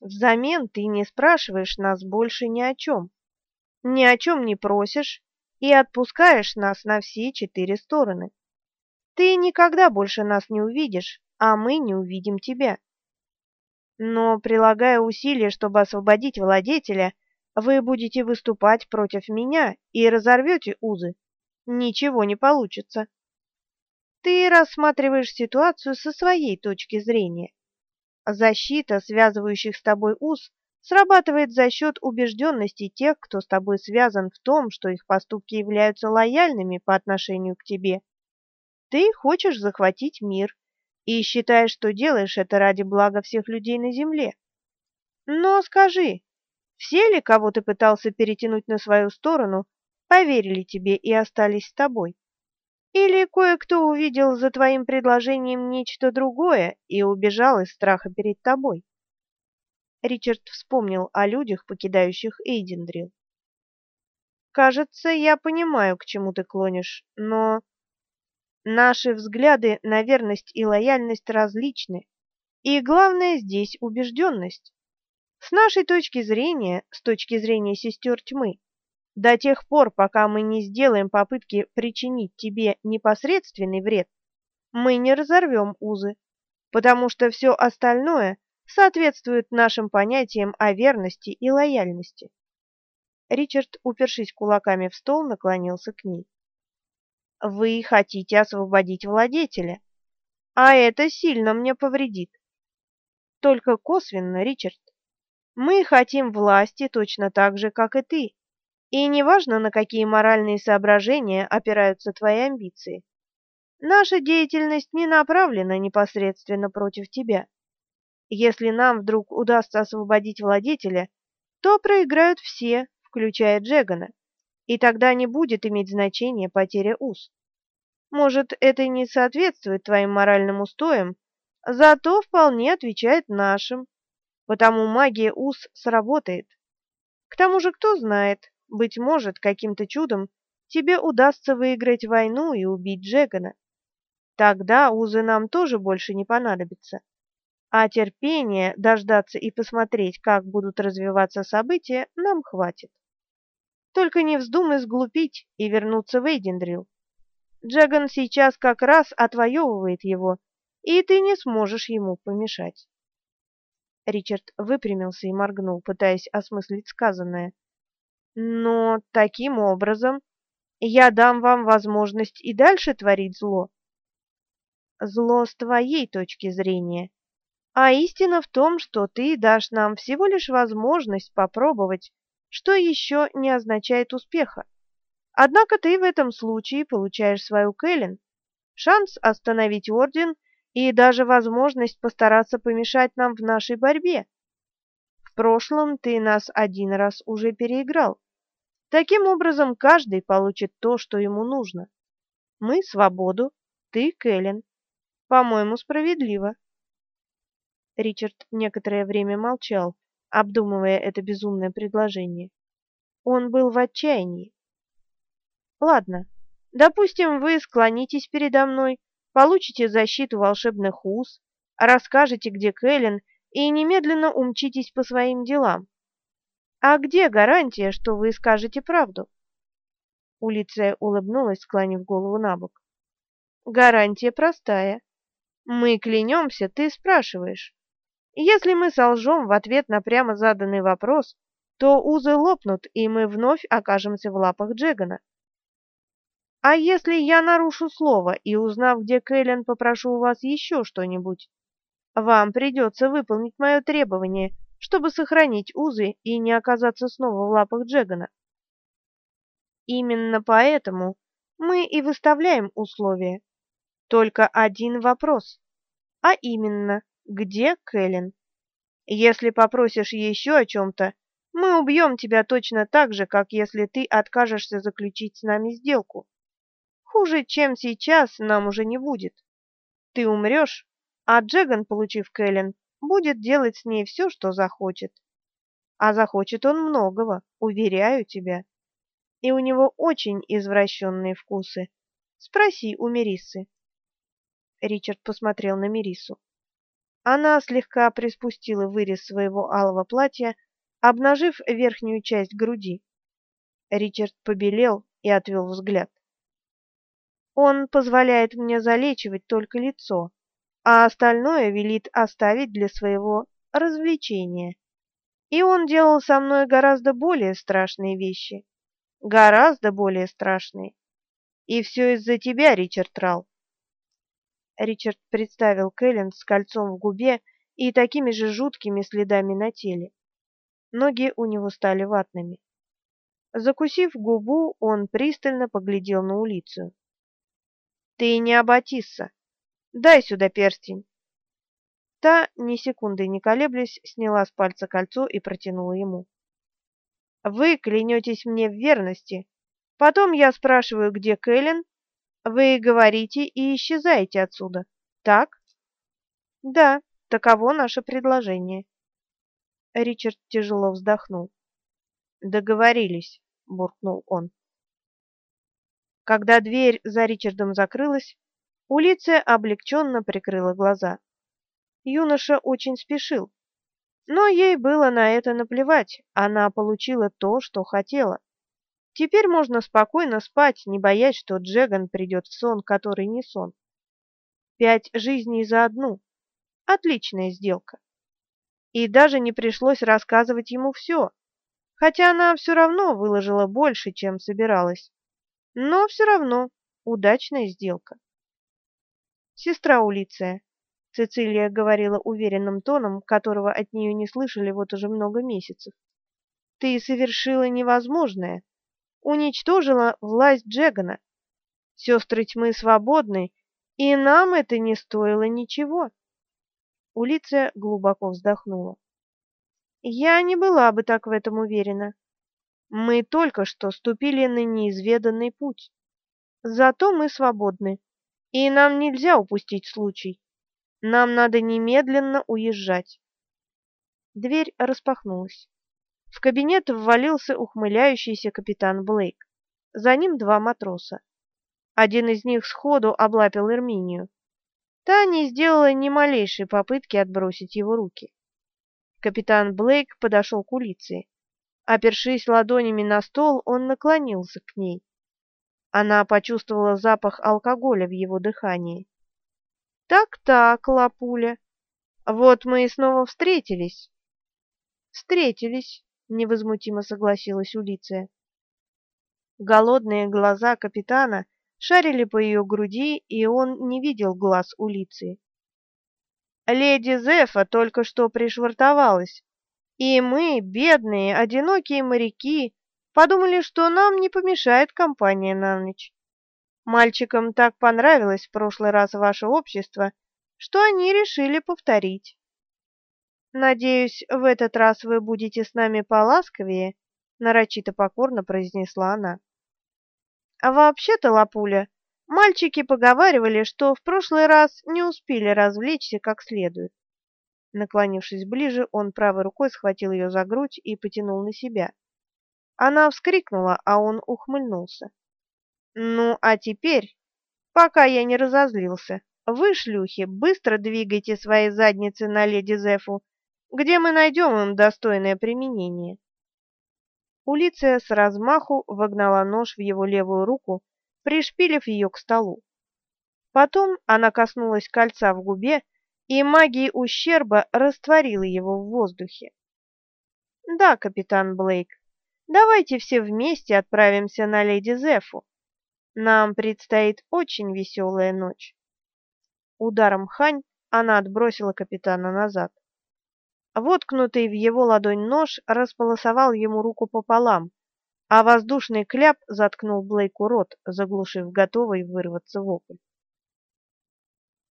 Взамен ты не спрашиваешь нас больше ни о чем, ни о чем не просишь и отпускаешь нас на все четыре стороны. Ты никогда больше нас не увидишь, а мы не увидим тебя. Но, прилагая усилия, чтобы освободить владетеля, вы будете выступать против меня и разорвете узы. Ничего не получится. Ты рассматриваешь ситуацию со своей точки зрения. Защита связывающих с тобой уз срабатывает за счет убежденности тех, кто с тобой связан в том, что их поступки являются лояльными по отношению к тебе. Ты хочешь захватить мир и считаешь, что делаешь это ради блага всех людей на земле. Но скажи, все ли, кого ты пытался перетянуть на свою сторону, поверили тебе и остались с тобой? Или кое-кто увидел за твоим предложением нечто другое и убежал из страха перед тобой? Ричард вспомнил о людях, покидающих Эйдендрил. «Кажется, я понимаю, к чему ты клонишь, но наши взгляды на верность и лояльность различны, и главное здесь убежденность. С нашей точки зрения, с точки зрения сестер тьмы, до тех пор, пока мы не сделаем попытки причинить тебе непосредственный вред, мы не разорвем узы, потому что все остальное соответствует нашим понятиям о верности и лояльности. Ричард, упершись кулаками в стол, наклонился к ней. Вы хотите освободить владетеля, а это сильно мне повредит. Только косвенно, Ричард. Мы хотим власти точно так же, как и ты. И неважно, на какие моральные соображения опираются твои амбиции. Наша деятельность не направлена непосредственно против тебя. Если нам вдруг удастся освободить владетеля, то проиграют все, включая Джегана, и тогда не будет иметь значения потеря уз. Может, это не соответствует твоим моральным устоям, зато вполне отвечает нашим, потому магия уз сработает. К тому же, кто знает, быть может, каким-то чудом тебе удастся выиграть войну и убить Джегана. Тогда узы нам тоже больше не понадобятся а терпения дождаться и посмотреть, как будут развиваться события, нам хватит. Только не вздумай сглупить и вернуться в Эйдендрил. Джаган сейчас как раз отвоевывает его, и ты не сможешь ему помешать. Ричард выпрямился и моргнул, пытаясь осмыслить сказанное. Но таким образом я дам вам возможность и дальше творить зло. Зло с твоей точки зрения, а истина в том, что ты дашь нам всего лишь возможность попробовать, что еще не означает успеха. Однако ты в этом случае получаешь свою Кэлен, шанс остановить Орден и даже возможность постараться помешать нам в нашей борьбе. В прошлом ты нас один раз уже переиграл. Таким образом, каждый получит то, что ему нужно. Мы — свободу, ты — Кэлен. По-моему, справедливо. Ричард некоторое время молчал, обдумывая это безумное предложение. Он был в отчаянии. Ладно, допустим, вы склонитесь передо мной, получите защиту волшебных уз, расскажете, где Кэлен, и немедленно умчитесь по своим делам. А где гарантия, что вы скажете правду? Улиция улыбнулась, склонив голову на бок. Гарантия простая. Мы клянемся, ты спрашиваешь. Если мы солжем в ответ на прямо заданный вопрос, то узы лопнут, и мы вновь окажемся в лапах Джегана. А если я нарушу слово и, узнав, где Кэлен, попрошу у вас еще что-нибудь, вам придется выполнить мое требование, чтобы сохранить узы и не оказаться снова в лапах Джегана. Именно поэтому мы и выставляем условия. Только один вопрос, а именно, где Кэлен? Если попросишь еще о чем-то, мы убьем тебя точно так же, как если ты откажешься заключить с нами сделку. Хуже, чем сейчас, нам уже не будет. Ты умрешь, а Джеган, получив Кэлен, будет делать с ней все, что захочет. А захочет он многого, уверяю тебя. И у него очень извращенные вкусы. Спроси у Мерисы. Ричард посмотрел на Мерису. Она слегка приспустила вырез своего алого платья, обнажив верхнюю часть груди. Ричард побелел и отвел взгляд. Он позволяет мне залечивать только лицо, а остальное велит оставить для своего развлечения. И он делал со мной гораздо более страшные вещи. Гораздо более страшные. И все из-за тебя, Ричард Рал. Ричард представил Кэлен с кольцом в губе и такими же жуткими следами на теле. Ноги у него стали ватными. Закусив губу, он пристально поглядел на улицу. «Ты не Аббатисса. Дай сюда перстень». Та, ни секунды не колеблясь, сняла с пальца кольцо и протянула ему. «Вы клянетесь мне в верности. Потом я спрашиваю, где Кэлен, вы говорите и исчезаете отсюда, так? Да, таково наше предложение. Ричард тяжело вздохнул. Договорились, буркнул он. Когда дверь за Ричардом закрылась, Улиция облегченно прикрыла глаза. Юноша очень спешил, но ей было на это наплевать, она получила то, что хотела. Теперь можно спокойно спать, не боясь, что Джеган придет в сон, который не сон. Пять жизней за одну. Отличная сделка. И даже не пришлось рассказывать ему все, хотя она все равно выложила больше, чем собиралась. Но все равно удачная сделка. Сестра Улиция, Цицилия говорила уверенным тоном, которого от нее не слышали вот уже много месяцев. Ты совершила невозможное уничтожила власть Джегана. Сестры тьмы свободны, и нам это не стоило ничего. Улиция глубоко вздохнула. Я не была бы так в этом уверена. Мы только что ступили на неизведанный путь. Зато мы свободны, и нам нельзя упустить случай. Нам надо немедленно уезжать. Дверь распахнулась. В кабинет ввалился ухмыляющийся капитан Блейк. За ним два матроса. Один из них сходу облапил Эрминию. Та не сделала ни малейшей попытки отбросить его руки. Капитан Блейк подошел к улице. Опершись ладонями на стол, он наклонился к ней. Она почувствовала запах алкоголя в его дыхании. «Так-так, Лапуля, вот мы и снова встретились». «Встретились», невозмутимо согласилась Улиция. Голодные глаза капитана шарили по ее груди, и он не видел глаз Улиции. Леди Зефа только что пришвартовалась, и мы, бедные, одинокие моряки, подумали, что нам не помешает компания на ночь. Мальчикам так понравилось в прошлый раз ваше общество, что они решили повторить. Надеюсь, в этот раз вы будете с нами поласковее, нарочито покорно произнесла она. А вообще-то, Лапуля, мальчики поговаривали, что в прошлый раз не успели развлечься как следует. Наклонившись ближе, он правой рукой схватил ее за грудь и потянул на себя. Она вскрикнула, а он ухмыльнулся. Ну, а теперь, пока я не разозлился, вы, шлюхи, быстро двигайте свои задницы на леди Зефу где мы найдем им достойное применение? Улиция с размаху вогнала нож в его левую руку, пришпилив ее к столу. Потом она коснулась кольца в губе, и магия ущерба растворила его в воздухе. Да, капитан Блейк, давайте все вместе отправимся на леди Зефу. Нам предстоит очень веселая ночь. Ударом хань она отбросила капитана назад. Воткнутый в его ладонь нож располосовал ему руку пополам, а воздушный кляп заткнул Блейку рот, заглушив готовый вырваться вопль.